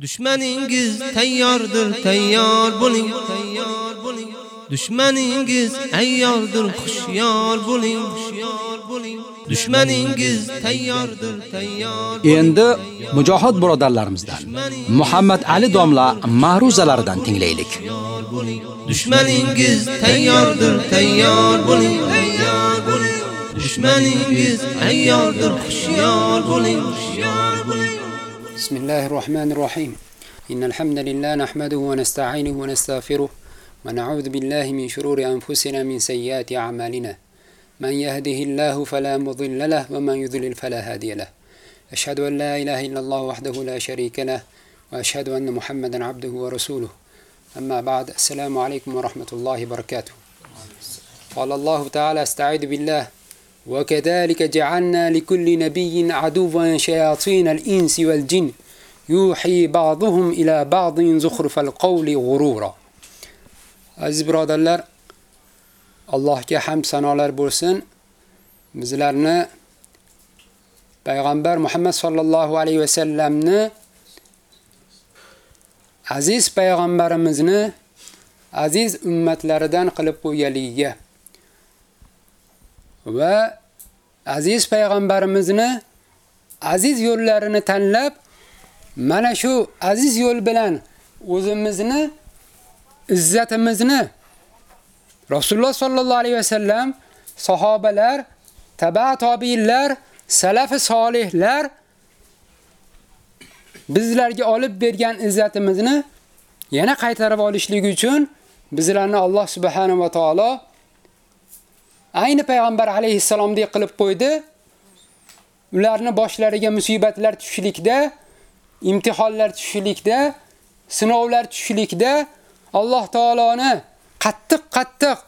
Düşmaningiz tayyordir, tayyor bo'ling, tayyor bo'ling. Düşmaningiz ayyordir, xushyor bo'ling, xushyor bo'ling. Düşmaningiz tayyordir, tayyor. Endi mujohid birodarlarimizdan Muhammad Ali domla ma'ruzalaridan tinglaylik. Düşmaningiz tayyordir, tayyor bo'ling, tayyor bo'ling. Düşmaningiz ayyordir, xushyor bo'ling, xushyor bo'ling. بسم الله الرحمن الرحيم إن الحمد لله نحمده ونستعينه ونستغفره ونعوذ بالله من شرور أنفسنا من سيئات أعمالنا من يهده الله فلا مضل له ومن يضلل فلا هادي له أشهد أن لا إله إلا الله وحده لا شريك له وأشهد أن محمدا عبده ورسوله أما بعد السلام عليكم ورحمة الله وبركاته قال الله تعالى استعيذ بالله وكذلك جعلنا لكل نبي عدوا شياطين الإنس والجن yuhi ba'duhum ila ba'din zukhrufal qawli ghurura. Aziz birodarlar, Allohga ham sanolar bo'lsin. Bizlarni payg'ambar Muhammad sallallohu alayhi va sallamni aziz payg'ambarimizni aziz ummatlaridan qilib qo'yganligiga va aziz payg'ambarimizni aziz yo'llarini tanlab mana shu aziz yo'l bilan o'zimizni izzatimizni Rasululloh sollallohu alayhi vasallam sahobalar, taba tobiinlar, salafi solihlar bizlarga olib bergan izzatimizni yana qaytarib olishlik uchun bizlarni Alloh subhanahu va taolo ayni payg'ambar alayhissalomdek qilib qo'ydi. Ularni boshlariga musibatlar tushlikda, imtihonlar tushlikda, sinovlar tushlikda Alloh taoloni qattiq-qattiq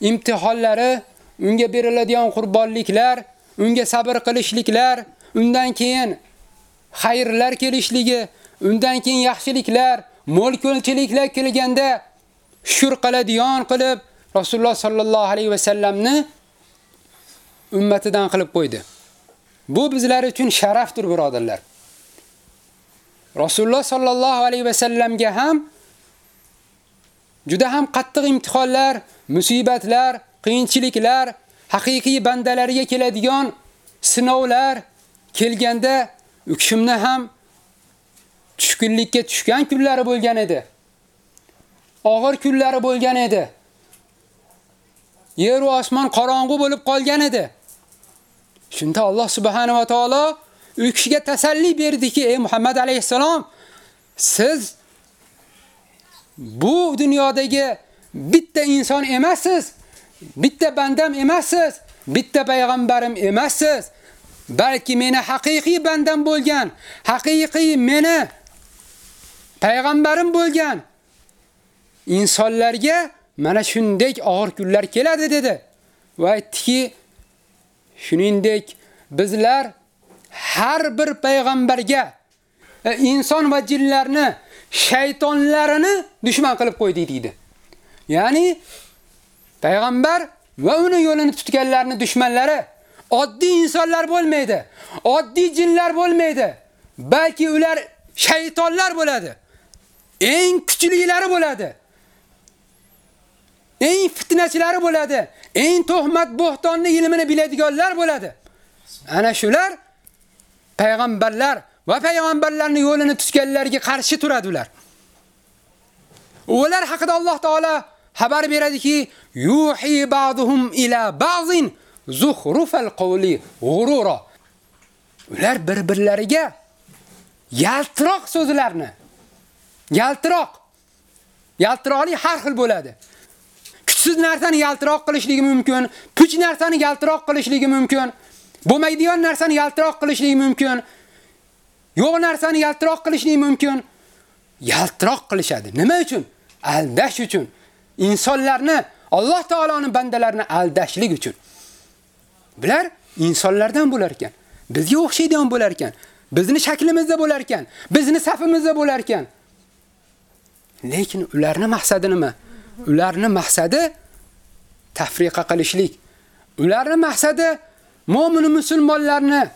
imtihonlari, unga beriladigan qurbonliklar, unga sabr qilishliklar, undan keyin xayrlar kelishligi, undan keyin yaxshiliklar, mo'l ko'lchiliklar kelganda shur qiladigan qilib Rasululloh sallallohu alayhi va sallamni ummatidan qilib qo'ydi. Bu bizlar uchun sharafdir, birodarlar. Rasululloh sallallohu alayhi va sallamga ham juda ham qattiq imtihonlar, musibatlar, qiyinchiliklar, haqiqiy bandalariga keladigan sinovlar kelganda u kishimni ham tushkunlikka tushgan kunlari bo'lgan edi. Og'ir kunlari bo'lgan edi. Yer va osmon qorong'u bo'lib qolgan edi. Shunda Alloh subhanahu va taolo u kishiga tasalli berdiki, ey Muhammad alayhisalom, siz bu dunyodagi bitta inson emassiz, bitta bandam emassiz, bitta payg'ambarim emassiz, balki meni haqiqiy bandam bo'lgan, haqiqiy meni payg'ambarim bo'lgan insonlarga mana shunday og'ir kunlar keladi dedi. Va aytdiki, shuningdek bizlar har bir payg'ambarga e, inson va jinlarni shaytonlarini dushman qilib qo'ydi deydi. Ya'ni payg'ambar va uni yo'lini tutganlarning dushmanlari oddiy insonlar bo'lmaydi, oddiy jinlar bo'lmaydi, balki ular shaytonlar bo'ladi. Eng kuchlilari bo'ladi. eng fitnachilari bo'ladi, eng to'hmat bo'htonni ilmini biladiganlar bo'ladi. Ana shular payg'ambarlar va payg'ambarlarning yo'lini tutganlarga qarshi turadi ular. Ular haqida Alloh taolo xabar beradiki, yuhi ba'dhum ila ba'zin zukhrufal qawli g'urura. Ular bir-birlariga yaltiroq so'zlarni yaltiroq yaltiroqli har xil bo'ladi. kuchsiz narsani yaltiroq qilishligi mumkin, puch narsani yaltiroq qilishligi mumkin, bo'lmaydigan narsani yaltiroq qilishligi mumkin, yo'q narsani yaltiroq qilishligi mumkin. Yaltiroq qilishadi. Nima uchun? Aldash uchun. Insonlarni, Alloh taoloning bandalarini aldashlik uchun. Bular insonlardan bo'lar ekan. Bizga o'xshaydigan bo'lar ekan. Bizni shaklimizda bo'lar ekan. Bizni safimizda bo'lar ekan. Lekin ularning maqsadi nima? Ularning maqsadi tafriqa qilishlik. Ularning maqsadi mo'min musulmonlarni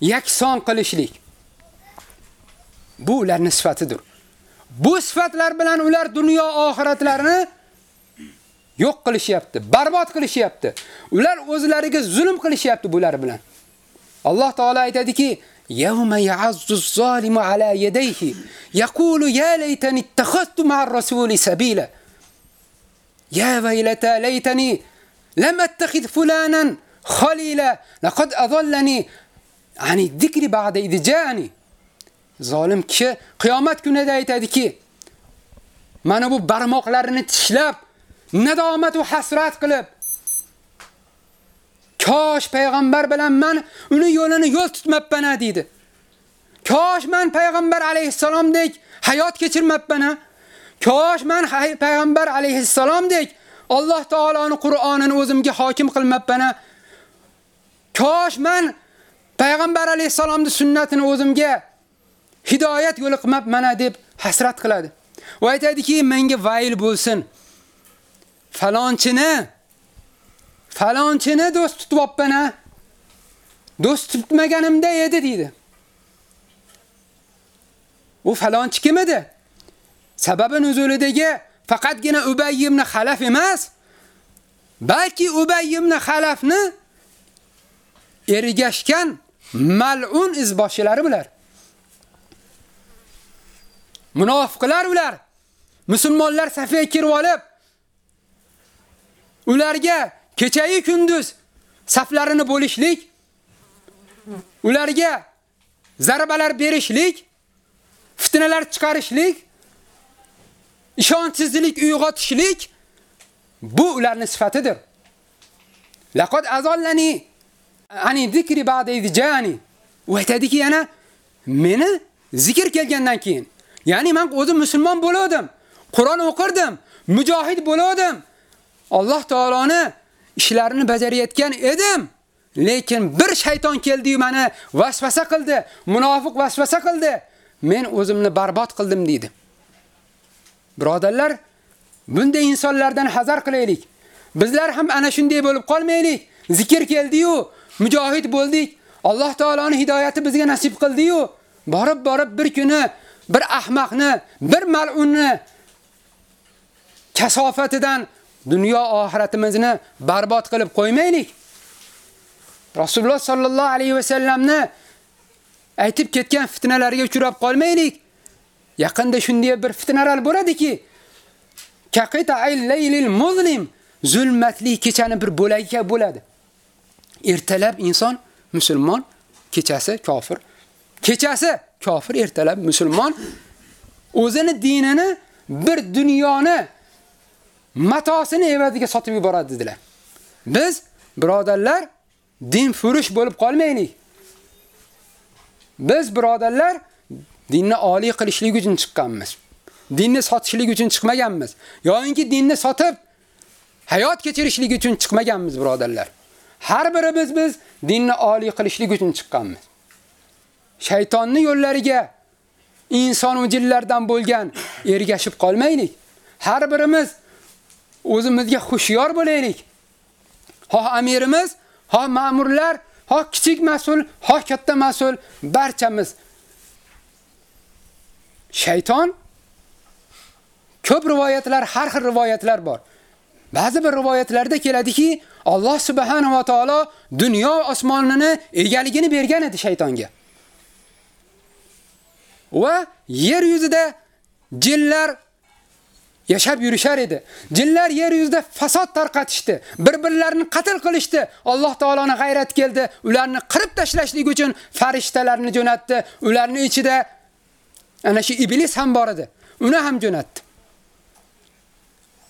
yakson qilishlik. Bu ularning sifatidir. Bu sifatlar bilan ular dunyo oxiratlarini yo'q qilishyapti, barbod qilishyapti. Ular o'zlariga zulm qilishyapti bular bilan. Alloh taolo aytadiki: "Yawma ya'azzu zolimu ala yadayhi yaqulu ya laytani ittakhadtu ma'ar rasuli sabila." Ya waylata laytani lam attakhid fulanan khalila laqad adallani ani dhikri ba'da idh ja'ani. Zolim kishi qiyomat kunida aytadiki: Mana bu barmoqlarini tishlab, nadomat va hasrat qilib Kosh payg'ambar bilan men uni yo'lini yo'l tutmabman dedi. Kosh men payg'ambar alayhisalomdek hayot kechirmabman. Kosh men payg'ambar alayhisalomdek Alloh taoloning Qur'onini o'zimga hokim qilmabman. Kosh men payg'ambar alayhisolamning sunnatini o'zimga hidoyat yo'li qilmab mana deb hasrat qiladi. Va aytadiki, menga vayl bo'lsin. Falonchini falonchini do'st tutib a. Do'st tutmaganimda edi deydi. U falonchi kim edi? Sababi nuzulidagi faqatgina Ubay ibn Xalaf emas, balki Ubay ibn Xalafni ergashgan mal'un izboshchilari bular. Munofiqlar ular. Musulmonlar safiga kirib olib, ularga kechayi kunduz saflarini bo'lishlik, ularga zarbalar berishlik, fitnalar chiqarishlik, ishonchsizlik uyg'otishlik bu ularning sifatidir. Laqad azallani ani zikri ba'da idjani. U aytadiki yana meni zikr kelgandan keyin, ya'ni men o'zim musulmon bo'lardim, Qur'on o'qirdim, mujohid bo'lardim. Alloh taoloni ishlarini bajarayotgan edim. Lekin bir shayton keldi-yu meni vasvasa qildi, munofiq vasvasa qildi. Men o'zimni barbod qildim dedi. Birodarlar, bunday insonlardan hazar qilaylik. Bizlar ham ana shunday bo'lib qolmaylik. Zikr keldi-yu, mujohid bo'ldik. Alloh taoloning hidoyati bizga nasib qildi-yu, borib borib bir kuni bir ahmoqni, bir mal'unni kasofatidan dunyo oxiratimizni barbod qilib qo'ymaylik. Rasululloh sallallohu alayhi va sallamni aytib ketgan fitnalarga uchrab qolmaylik. Yaqinda shunday bir fitnalar bo'ladiki, kaqita al-laylil muzlim zulmatli kechani bir bo'lagi bo'ladi. Ertalab inson musulmon, kechasi kofir. Kechasi kofir, ertalab musulmon o'zini dinini bir dunyoni matosini evadiga sotib yuboradi dedilar. Biz birodarlar din furush bo'lib qolmaylik. Biz birodarlar dinni oliy qilishlik uchun chiqqanmiz. Dinni sotishlik uchun chiqmaganmiz. Yo'inki dinni sotib hayot kechirishlik uchun chiqmaganmiz birodarlar. Har birimiz biz dinni oliy qilishlik uchun chiqqanmiz. Shaytonning yo'llariga inson va jinlardan bo'lgan ergashib qolmaylik. Har birimiz o'zimizga xushyor bo'laylik. Xoh amirimiz, xoh ma'murlar, xoh kichik mas'ul, xoh katta mas'ul barchamiz shayton ko'p rivoyatlar, har xil rivoyatlar bor. Ba'zi bir rivoyatlarda keladiki, Alloh subhanahu va taolo dunyo osmonini egaligini bergan edi shaytonga. Va yer yuzida jinlar yashab yurishar edi. Jinlar yer yuzida fasod tarqatishdi, bir-birlarini qatl qilishdi. Alloh taoloning g'ayrat keldi, ularni qirib tashlashlik uchun farishtalarni jo'natdi. Ularning ichida ana shu iblis ham bor edi. Uni ham jo'natdi.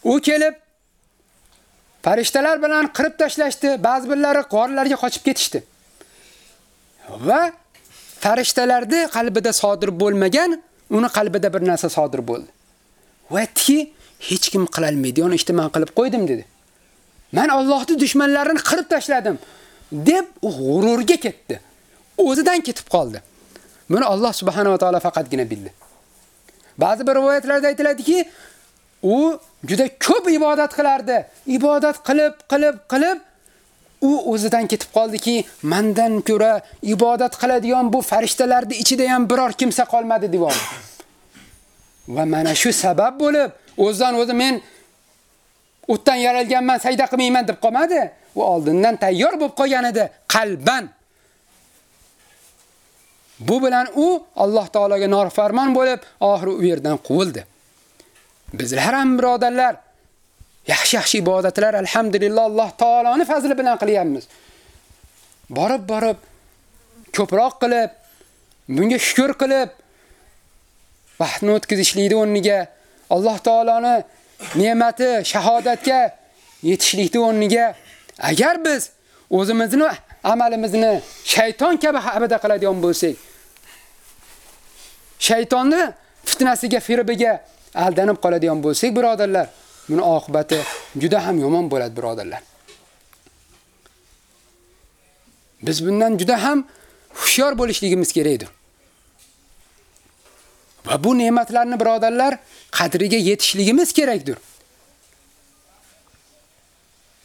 U kelib farishtalar bilan qirib tashlashdi, ba'zi birlari qorlarga qochib ketishdi. Va farishtalarda qalbida sodir bo'lmagan, uni qalbida bir narsa sodir bo'ldi. Vaytki, hech kim qila olmaydi, uni ishni men qilib qo'ydim dedi. Men Allohning dushmanlarini qirib tashladim deb u g'ururga ketdi. O'zidan ketib qoldi. Buni Alloh subhanahu va taolo faqatgina bildi. Ba'zi bir rivoyatlarda aytiladiki, u juda ko'p ibodat qilardi. Ibodat qilib, qilib, qilib u o'zidan ketib qoldiki, mendan ko'ra ibodat qiladigan bu farishtalarning ichida ham biror kimsa qolmadi deb. Va mana shu sabab bo'lib, o'zidan o'zi men o'tdan yaralganman, sayda qilmayman deb qolmadi. U oldindan tayyor bo'lib qolgan edi, qalban. Bu bilan u Alloh taolaga norfarmon bo'lib, oxiri u yerdan quvildi. Bizlar ham birodarlar, yaxshi-yaxshi ibodatlar alhamdulillah Alloh taoloning fazli bilan qilyapmiz. Borib borib ko'proq qilib, bunga shukr qilib vaqtni o'tkazishlikni o'rniga Alloh taoloni ne'mati shahodatga yetishlikni o'rniga agar biz o'zimizni amalimizni shayton kabi abada qiladigan bo'lsak, shaytonni fitnasiga, firbiga aldanib qoladigan bo'lsak, birodarlar, buni oqibati juda ham yomon bo'ladi, birodarlar. Biz bundan juda ham hushyor bo'lishligimiz kerakdir. Va bu ne'matlarni birodarlar qadriga yetishligimiz kerakdir.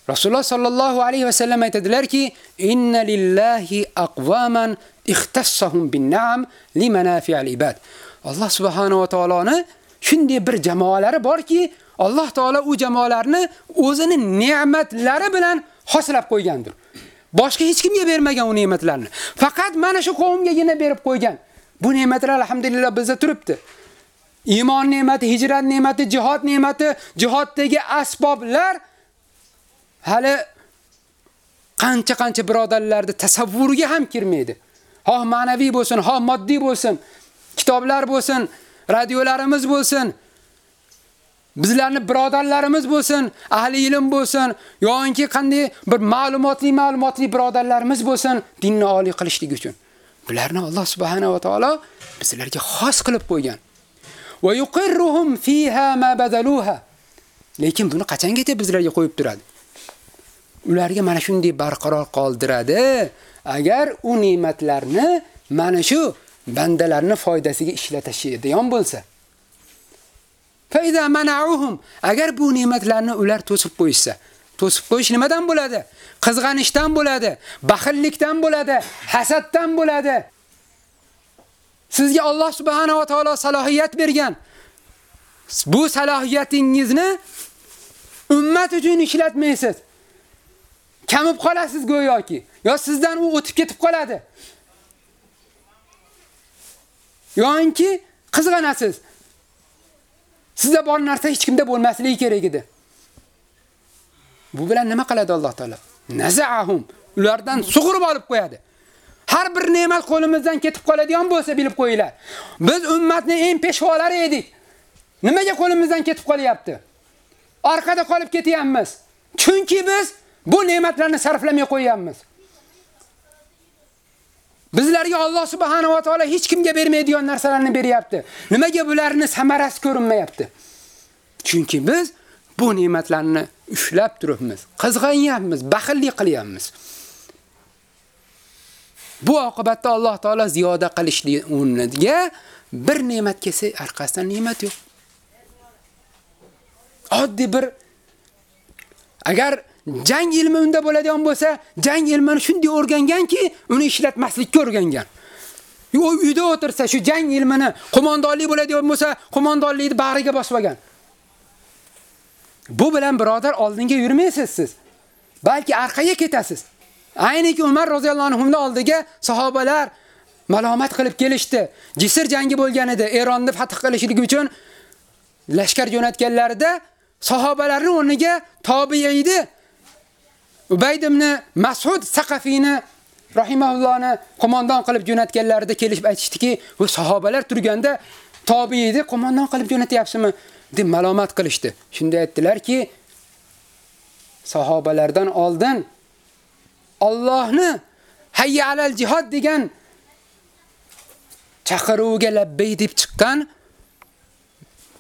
Rasululloh sallallohu alayhi va sallam aytadilarki, "Inna lillahi aqwaman ixtassahum bin-na'am limanafi'al ibad." Alloh subhanahu va taoloni shunday bir jamoalari borki, Alloh taolo u jamoalarni o'zini ne'matlari bilan xoslab qo'ygandir. Boshqa hech kimga bermagan u ne'matlarni. Faqat mana shu qavmgagina berib qo'ygan. Bu ne'matlar alhamdulillah bizda turibdi. Iymon ne'mati, hijrat ne'mati, jihad ne'mati, jihaddagi asboblar hali qancha-qancha birodarlarda tasavvuriga ham kirmaydi. Ha ma'naviy bo'lsin, ha moddiy bo'lsin, kitoblar bo'lsin, radiolarimiz bo'lsin, bizlarni birodarlarimiz bo'lsin, ahli ilm bo'lsin, yoki qanday bir ma'lumotli ma'lumotli birodarlarimiz bo'lsin, dinni oliy qilishlik uchun. Bularni Alloh subhanahu va taolo bizlarga xos qilib qo'ygan. Va yuqirruhum fiha ma badaluha. Lekin buni qachongacha bizlarga qo'yib turadi? Ularga mana shunday barqaror qoldiradi, agar u ne'matlarni mana shu bandalarni foydasiga ishlatishadigan bo'lsa. Fa iza mana'uhum agar bu ne'matlarni ular to'sib qo'yishsa, to'sib qo'yish nimadan bo'ladi? Qizg'anishdan bo'ladi, baxillikdan bo'ladi, hasaddan bo'ladi. Sizga Alloh subhanahu va taolo salohiyat bergan. Bu salohiyatingizni ummat uchun ishlatmaysiz. Kamib qolasiz go'yoki, yo sizdan u o'tib ketib qoladi. Yo'inki qizg'anasiz. Sizda bor narsa hech kimda bo'lmasligi kerak edi. Bu bilan nima qiladi Alloh taolo? Naza'ahum ulardan sug'urib olib qo'yadi. Har bir ne'mat qo'limizdan ketib qoladigan bo'lsa bilib qo'yinglar. Biz ummatning eng peshvolari edik. Nimaga qo'limizdan ketib qolyapti? Orqada qolib ketyapmiz. Chunki biz bu ne'matlarni sarflamay qo'yganmiz. Bizlarga Alloh subhanahu va taolo hech kimga bermaydigan narsalarni beryapti. Nimaga bularni samarasi ko'rinmayapti? Chunki biz bu ne'matlarni ushlab turibmiz, qizg'anyapmiz, baxillik qilyapmiz. Bu oqibatda Alloh taolo ziyoda qilishlik o'rniga bir ne'mat kelsa, orqasidan ne'mat yo'q. Oddiy bir agar Jang ilmi unda bo'ladigan bo'lsa, jang ilmini shunday o'rganganki, uni ishlatmaslikka o'rgangan. U uyda o'tirsa, shu jang ilmini qo'mondonlik bo'ladigan bo'lsa, qo'mondonlikni bag'riga bosib olgan. Bu bilan birodar oldinga yurmaysiz siz. Balki orqaga ketasiz. Ayniki Umar roziyallohu anhuning oldiga sahobalar malomat qilib kelishdi. Jisr jangi bo'lgan edi. Eronni fath qilishligi uchun lashkar jo'natganlarida sahobalarning o'rniga tobiiydi Ubayd ibn Mas'ud Saqafini rahimahullohni qo'mondon qilib jo'natganlarida kelib aytishdiki, "Bu sahobalar turganda tobiiyni qo'mondon qilib jo'natyapsizmi?" deb malomat qilishdi. Shunda aytdilarki, sahobalardan oldin Allohni hayya alal jihad degan chaqiruvga labbay deb chiqqan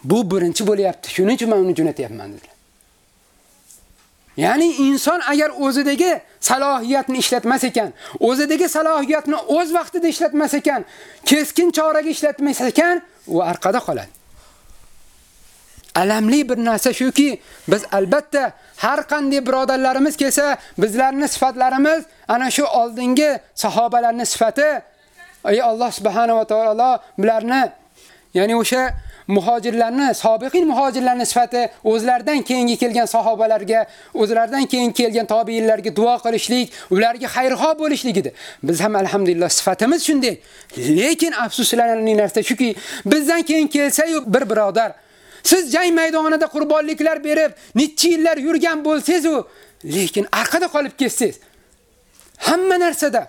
bu birinchi bo'lyapti. Shuning uchun men uni jo'natyapman dedilar. Ya'ni inson agar o'zidagi salohiyatni ishlatmas ekan, o'zidagi salohiyatni o'z vaqtida ishlatmas ekan, keskin choraga ishlatmas ekan, u orqada qoladi. alamli bir narsa shuki, biz albatta har qanday birodarlarimiz kelsa, bizlarning sifatlarimiz ana shu oldingi sahobalarning sifati. Ey Alloh subhanahu va taolo bularni, ya'ni o'sha muhojirlarni, sobiqin muhojirlarni sifati o'zlaridan keyingi kelgan sahobalarga, o'zlaridan keyin kelgan tobiinlarga duo qilishlik, ularga xayrxo bo'lishlik edi. Biz ham alhamdulillah sifatimiz shunday. Lekin afsuslanarli narsa shuki, bizdan keyin kelsa-yu bir birodar Siz jang maydonida qurbonliklar berib, necha yillar yurgan bo'lsangiz-u, lekin orqada qolib ketsangiz. Hamma narsada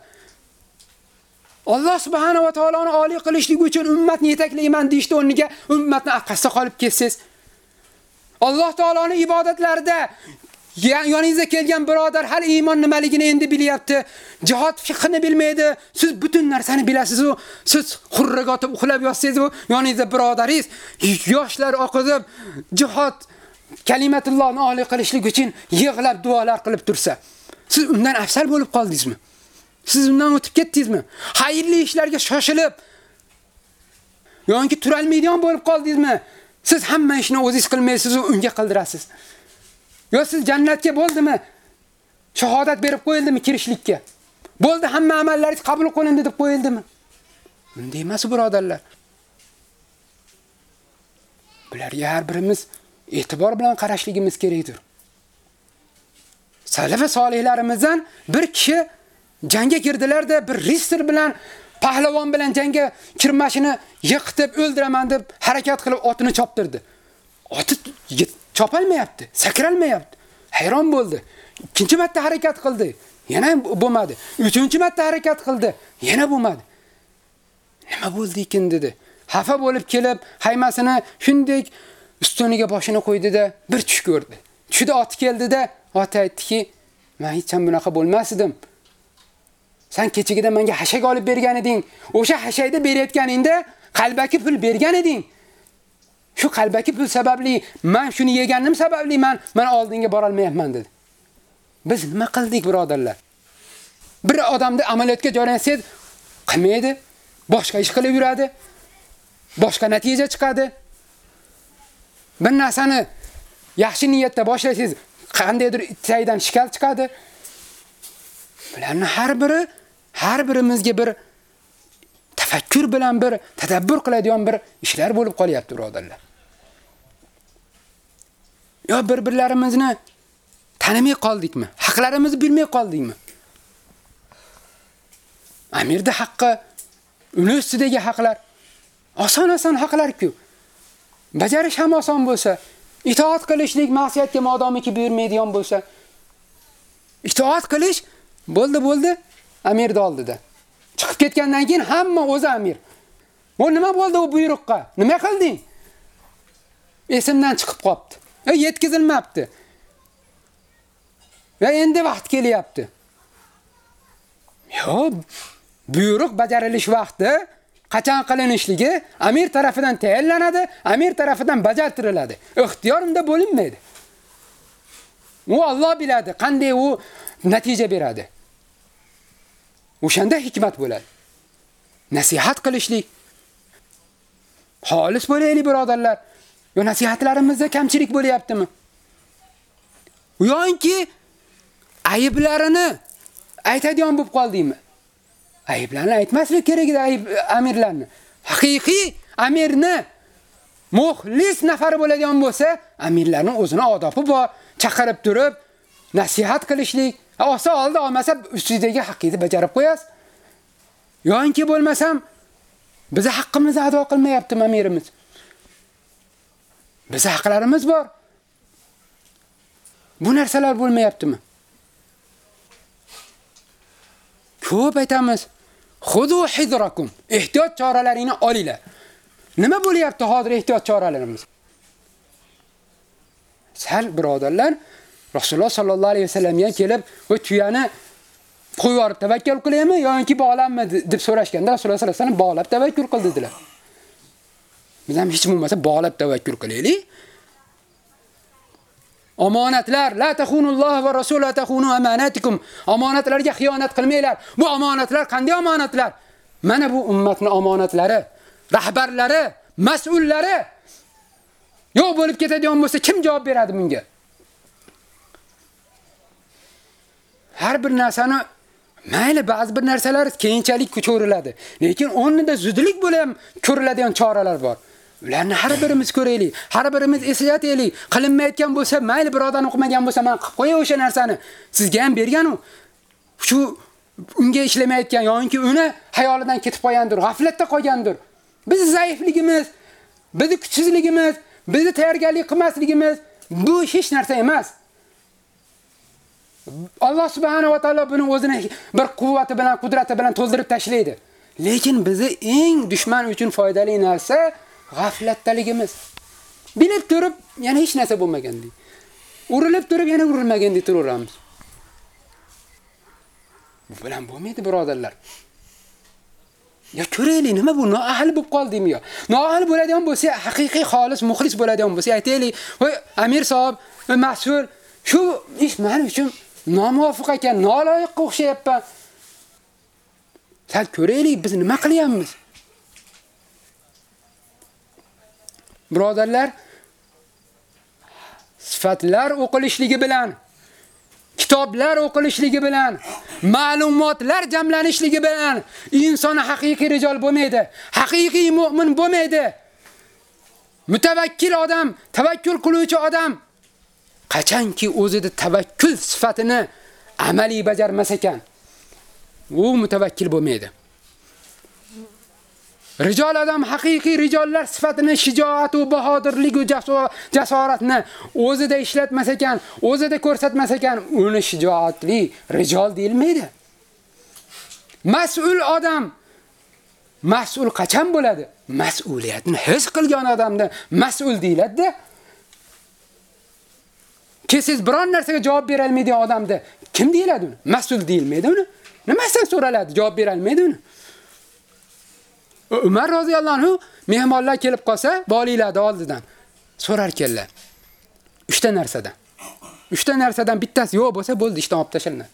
Alloh subhanahu va taoloni oliy qilishlik uchun ummatni yetaklayman deyishdi o'rniga ummatni orqasida qolib ketsangiz. Alloh taoloni ibodatlarida yoningizga kelgan birodar hali iymon nimaligini endi bilyapti. Jihad fiqhini bilmaydi. Siz butun narsani bilasiz u. Siz xurraga otib uxlab yotsangiz u, yoningizda birodaringiz yoshlar oqizib jihad kalimatullohni oliy qilishlik uchun yig'lab duolar qilib tursa, siz undan afsal bo'lib qoldingizmi? Siz undan o'tib ketdingizmi? Xayrli ishlarga shoshilib yoki turalmaydigan bo'lib qoldingizmi? Siz hamma ishni o'zingiz qilmaysiz, unga qildirasiz. Yo siz jannatga bo'ldimi? Shahodat berib qo'yildimi kirishlikka? Bo'ldi, hamma amallaringiz qabul qilindi deb qo'yildimi? Bunday emas, birodarlar. Bularga har birimiz e'tibor bilan qarashligimiz kerakdir. Salaf va solihlarimizdan bir kishi jangga kirdilarda bir rister bilan pahlavon bilan jangga kirmashini yiqitib o'ldiraman deb harakat qilib otini choptirdi. Oti chopolmayapti, sakralmayapti. Hayron bo'ldi. Ikkinchi marta harakat qildi. Yana bo'lmadi. Uchinchi marta harakat qildi. Yana bo'lmadi. Nima bo'ldi ekan dedi. Xafa bo'lib kelib, haymasini shunday ustuniga boshini qo'ydida bir tush ko'rdi. Tushida oti keldida ot oti aytdiki, "Men hech ham bunaqa bo'lmasdim. Sen kechigida menga hashak olib bergan eding. O'sha hashakni berayotganingda qalbaki pul bergan eding. Shu qalbaki pul sababli men shuni yeganim sababli men men oldinga bora olmayapman dedi. Biz nima qildik birodarlar? Bir odamni amaliyotga joylansangiz qilmaydi, boshqa ish qilib yuradi. Boshqa natija chiqadi. Bir narsani yaxshi niyatda boshlasangiz qandaydir taydan shikal chiqadi. Bularning har biri har birimizga bir tafakkur bilan bir tadabbur qiladigan bir ishlar bo'lib qolyapti, birodarlar. Yo bir-birlarimizni tanimay qoldikmi? Haqlarimizni bilmay qoldikmi? Amirda haqqi, uni ustidagi haqlar oson-oson haqlar-ku. Bajarish ham oson bo'lsa, itoat qilishlik ma'siyatga modomiki buyurmaydigan bo'lsa, itoat qilish bo'ldi, bo'ldi, amirni oldida. Chiqib ketgandan keyin hamma o'zi amir. O nima bo'ldi u buyruqqa? Nima qilding? Esimdan chiqib qopti. E yetkazilmabdi. Va endi vaqt kelyapti. Yo, buyruq bajarilish vaqti qachon qilinishligi amir tarafidan tayinlanadi, amir tarafidan bajartiriladi. Ixtiyor unda bo'linmaydi. U Alloh biladi, qanday u natija beradi. O'shanda hikmat bo'ladi. Nasihat qilishlik. Xolis bo'laylik birodarlar. Yo nasihatlarimizda kamchilik bo'lyaptimi? Yo'inki ayblarini aytadigan bo'lib qoldingmi? Ayblarni aytmaslik kerak edi ayb amirlarni. Haqiqiy amirni muxlis nafar bo'ladigan bo'lsa, amirlarning o'zini odobi bor, chaqirib turib nasihat qilishlik, Olsa oldi, olmasa ustidagi haqqingizni bajarib qo'yasiz. Yo'inki bo'lmasam bizni haqqimizni ado qilmayapti amirimiz. Biz haqlarimiz bor. Bu narsalar bo'lmayaptimi? Ko'p aytamiz. Xudu hidrakum. Ehtiyot choralaringni olinglar. Nima bo'lyapti hozir ehtiyot choralarimiz? Sal birodarlar, Rasululloh sallallohu alayhi vasallamga kelib, "O tuyani qo'yib yuborib tavakkal qilaymi yoki bog'lanmi?" deb so'rashganda Rasululloh sallallohu alayhi vasallam bog'lab tavakkul qil dedilar. Biz ham hech bo'lmasa bog'lab tavakkul qilaylik. Omonatlar, la taxunulloh va rasul la taxunu amanatikum. Omonatlarga xiyonat qilmanglar. Bu omonatlar qanday omonatlar? Mana bu ummatning omonatlari, rahbarlari, mas'ullari yo'q bo'lib ketadigan bo'lsa kim javob beradi bunga? Har bir narsani mayli ba'zi bir narsalar keyinchalik ko'riladi, lekin o'rnida zudlik bilan ko'riladigan choralar bor. Ularni har birimiz ko'raylik, har birimiz eslataylik. Qilinmayotgan bo'lsa, mayli birodan o'qimagan bo'lsa, men qilib qo'yay o'sha narsani. Sizga ham bergan u. Shu unga ishlamayotgan yoki uni hayolidan ketib qolgandir, g'aflatda qolgandir. Biz zaifligimiz, bizni kuchsizligimiz, bizni tayyorgarlik qilmasligimiz bu hech narsa emas. Alloh subhanahu va taolo buni o'zini bir quvvati bilan, qudrati bilan to'ldirib tashlaydi. Lekin bizni eng dushman uchun foydali narsa g'aflatdaligimiz. Bilib turib, yana hech narsa bo'lmagandek. Urilib turib, yana urilmagandek turaveramiz. Bu bilan bo'lmaydi, birodarlar. Ya ko'raylik, nima bu? Noahil bo'lib qoldim yo? Noahil bo'ladigan bo'lsa, haqiqiy xolis, muxlis bo'ladigan bo'lsa, aytaylik, "Voy, Amir sohib, mas'ul, shu ish men uchun nomuvofiq ekan, noloyiqqa o'xshayapman." Sal ko'raylik, biz nima qilyapmiz? Birodarlar, sifatlar o'qilishligi bilan, kitoblar o'qilishligi bilan, ma'lumotlar jamlanishligi bilan inson haqiqiy rijol bo'lmaydi, haqiqiy mu'min bo'lmaydi. Mutavakkil odam, tavakkul qiluvchi odam qachonki o'zida tavakkul sifatini amaliy bajarmas ekan, u mutavakkil bo'lmaydi. Rijol odam haqiqiy rijollar sifatini shijoat va bahodirlik va jasoratni o'zida ishlatmas ekan, o'zida ko'rsatmas ekan, uni shijoatli rijol deyilmaydi. Mas'ul odam mas'ul qachon bo'ladi? Mas'uliyatni his qilgan odamni mas'ul deyiladi. Ki siz biron narsaga javob bera olmaydigan odamni kim deyiladi uni? Mas'ul deyilmaydi uni. Nimasidan so'raladi? Javob bera olmaydi uni. Umar roziyallohu anhu mehmonlar kelib qolsa, boliylarni oldidan so'rar ekanlar. 3 ta narsadan. 3 ta narsadan bittasi yo'q bo'lsa, bo'ldi, ishdan olib tashlanadi.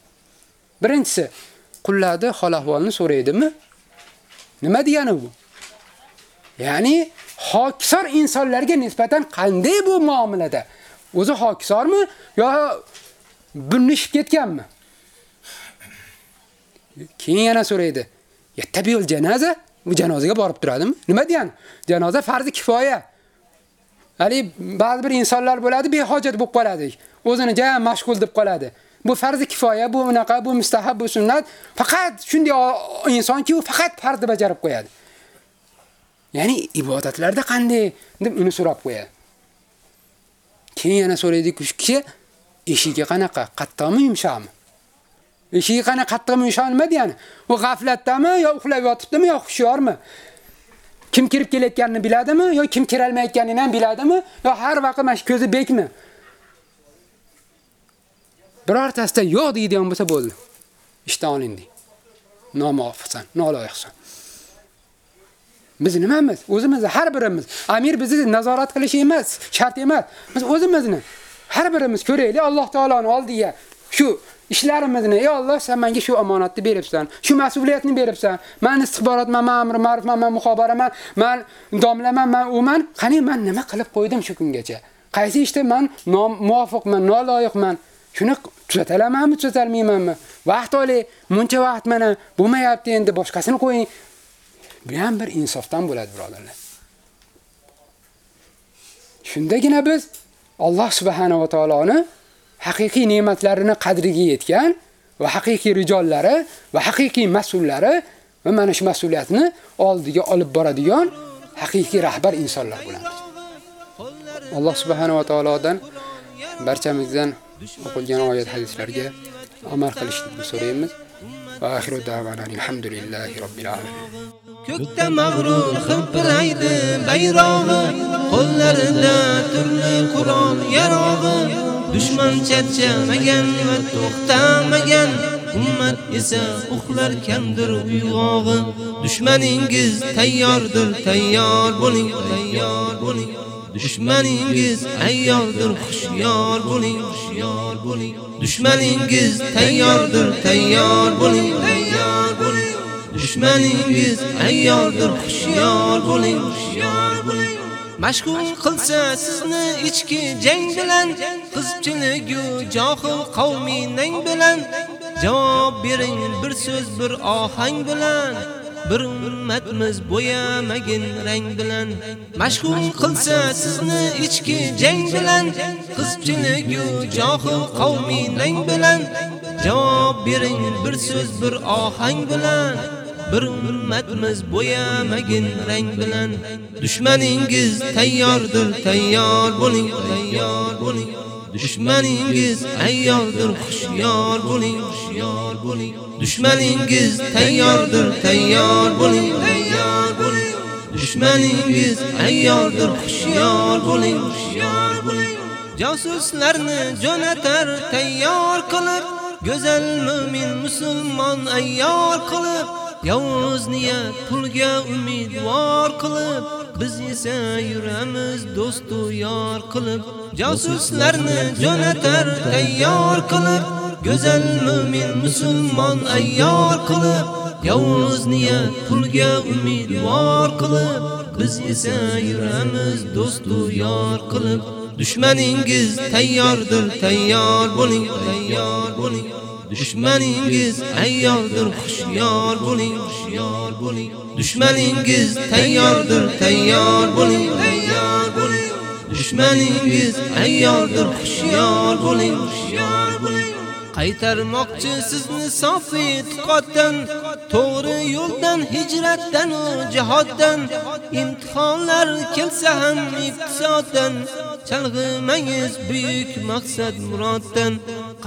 Birinchisi, qullarni hol ahvolini so'raydimi? Nima degani bu? Ya'ni hokisor insonlarga nisbatan qanday bu muomalada? O'zi hokisormi yo bunishib ketganmi? Keyin yana so'raydi. Yattabiul janoza bu janozaga borib turadimi? Nima degan? Janoza farzi kifoya. Ali ba'zi bir insonlar bo'ladi, behojat bo'lib qoladi. O'zini jam mashg'ul deb qoladi. Bu farzi kifoya, bu unaqa, bu mustahab, bu sunnat. Faqat shunday insonki, u faqat farzni bajarib qo'yadi. Ya'ni ibodatlarda qanday deb uni so'rab qo'yadi. Keyin yana so'raydi-ku, kishi eshigi qanaqa? qattiqmi, yumshoqmi? Eshigi qana qattiqmi, yumshoqmi nima degani? U g'aflatdami yo uxlab yotibdimi yo hushyormi? Kim kirib kelayotganini biladimi yo kim kira olmayotganini ham biladimi yo har vaqt mana shu ko'zi bekmi? Birortasida yo'q deydigan bo'lsa bo'ldi. Ishdan olindi. Nomofsan, noloyiqsan. Biz nimamiz? O'zimiz har birimiz amir bizni nazorat qilish emas, shart emas. Biz o'zimizni har birimiz ko'raylik Alloh taoloning oldiga shu ishlarimizni ey Alloh sen menga shu omonatni beribsan, shu mas'uliyatni beribsan. Men istixborotman, men amr ma'rufman, men muxobaraman, men domlaman, men uman. Qani men nima qilib qo'ydim shu kungacha? Qaysi ishda men muvofiqman, noloyiqman? Shuni tuzatalamanmi, tuzatalmaymanmi? Vaqt oling, muncha vaqt mana bo'lmayapti endi boshqasini qo'ying. Bu ham bir insofdan bo'ladi, birodarlar. Shundagina biz Alloh subhanahu va taoloni haqiqiy ne'matlarini qadriga yetgan va haqiqiy rijollari va haqiqiy mas'ullari va mana shu mas'uliyatni oldiga olib boradigan haqiqiy rahbar insonlar bo'lamiz. Alloh subhanahu va taolodan barchamizdan o'qilgan oyat hadislarga amal qilishni so'raymiz. Va oxiru davana alhamdulillahi robbil alamin. Ko'kda mag'rur xilpiraydi bayrog'i, qo'llarida turli Qur'on yarog'i. Dushman charchamagan va to'xtamagan ummat esa uxlar kamdir uyg'og'i dushmaningiz tayyordir tayyor bo'ling tayyor bo'ling dushmaningiz ayyordir xushyor bo'ling xushyor bo'ling. Dushmaningiz tayyordir tayyor bo'ling tayyor bo'ling. Dushmaningiz ayyordir xushyor bo'ling xushyor bo'ling. Mashg'ul qilsa sizni ichki jang bilan, qizchilik yu johil qavmining bilan. Javob bering bir so'z bir ohang bilan. Bir ummatmiz bo'yamagin rang bilan. Mashg'ul qilsa sizni ichki jang bilan. Qizchilik yu johil qavmining bilan. Javob bering bir so'z bir ohang bilan. Bir ummatmiz bo'yamagin rang bilan. Dushmaningiz tayyordir tayyor bo'ling tayyor bo'ling. Dushmaningiz ayyordir xushyor bo'ling xushyor bo'ling. Dushmaningiz tayyordir tayyor bo'ling. Tayyor bo'ling. Dushmaningiz ayyordir xushyor bo'ling. Xushyor bo'ling. Josuslarni jo'natar tayyor qilib. Go'zal mu'min musulmon ayyor qilib. Yovuz niyat pulga umidvor qilib. Biz esa yuramiz do'stu yor qilib. Josuslarni jo'natar tayyor qilib. Go'zal mu'min musulmon ayyor qilib yovuz niyat pulga umidvor qilib biz esa yuramiz do'stu yor qilib dushmaningiz tayyordir tayyor bo'ling tayyor bo'ling dushmaningiz ayyordir xushyor bo'ling xushyor bo'ling dushmaningiz tayyordir tayyor bo'ling tayyor bo'ling dushmaningiz ayyordir xushyor bo'ling xushyor bo'ling qaytarmoqchi sizni sofi tuqotdan to'g'ri yo'ldan hijratdan jihoddan imtihonlar kelsa ham iqtisoddan chalg'imangiz buyuk maqsad muroddan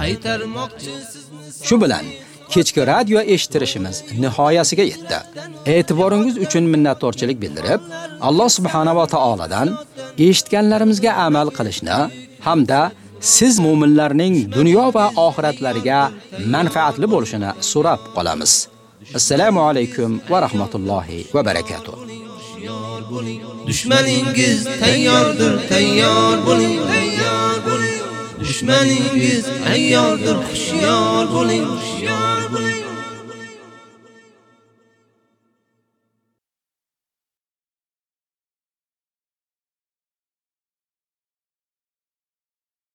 qaytarmoqchi sizni Shu bilan kechki radio eshittirishimiz nihoyasiga yetdi. E'tiboringiz uchun minnatdorchilik bildirib, Alloh subhanahu va taoladan eshitganlarimizga amal qilishni hamda siz mu'minlarning dunyo va oxiratlariga manfaatli bo'lishini so'rab qolamiz. Assalomu alaykum va rahmatullohi va barakatuh. dushmaningiz tayyordir tayyor bo'ling tayyor bo'ling dushmaningiz ayyordir xushyor bo'ling xushyor bo'ling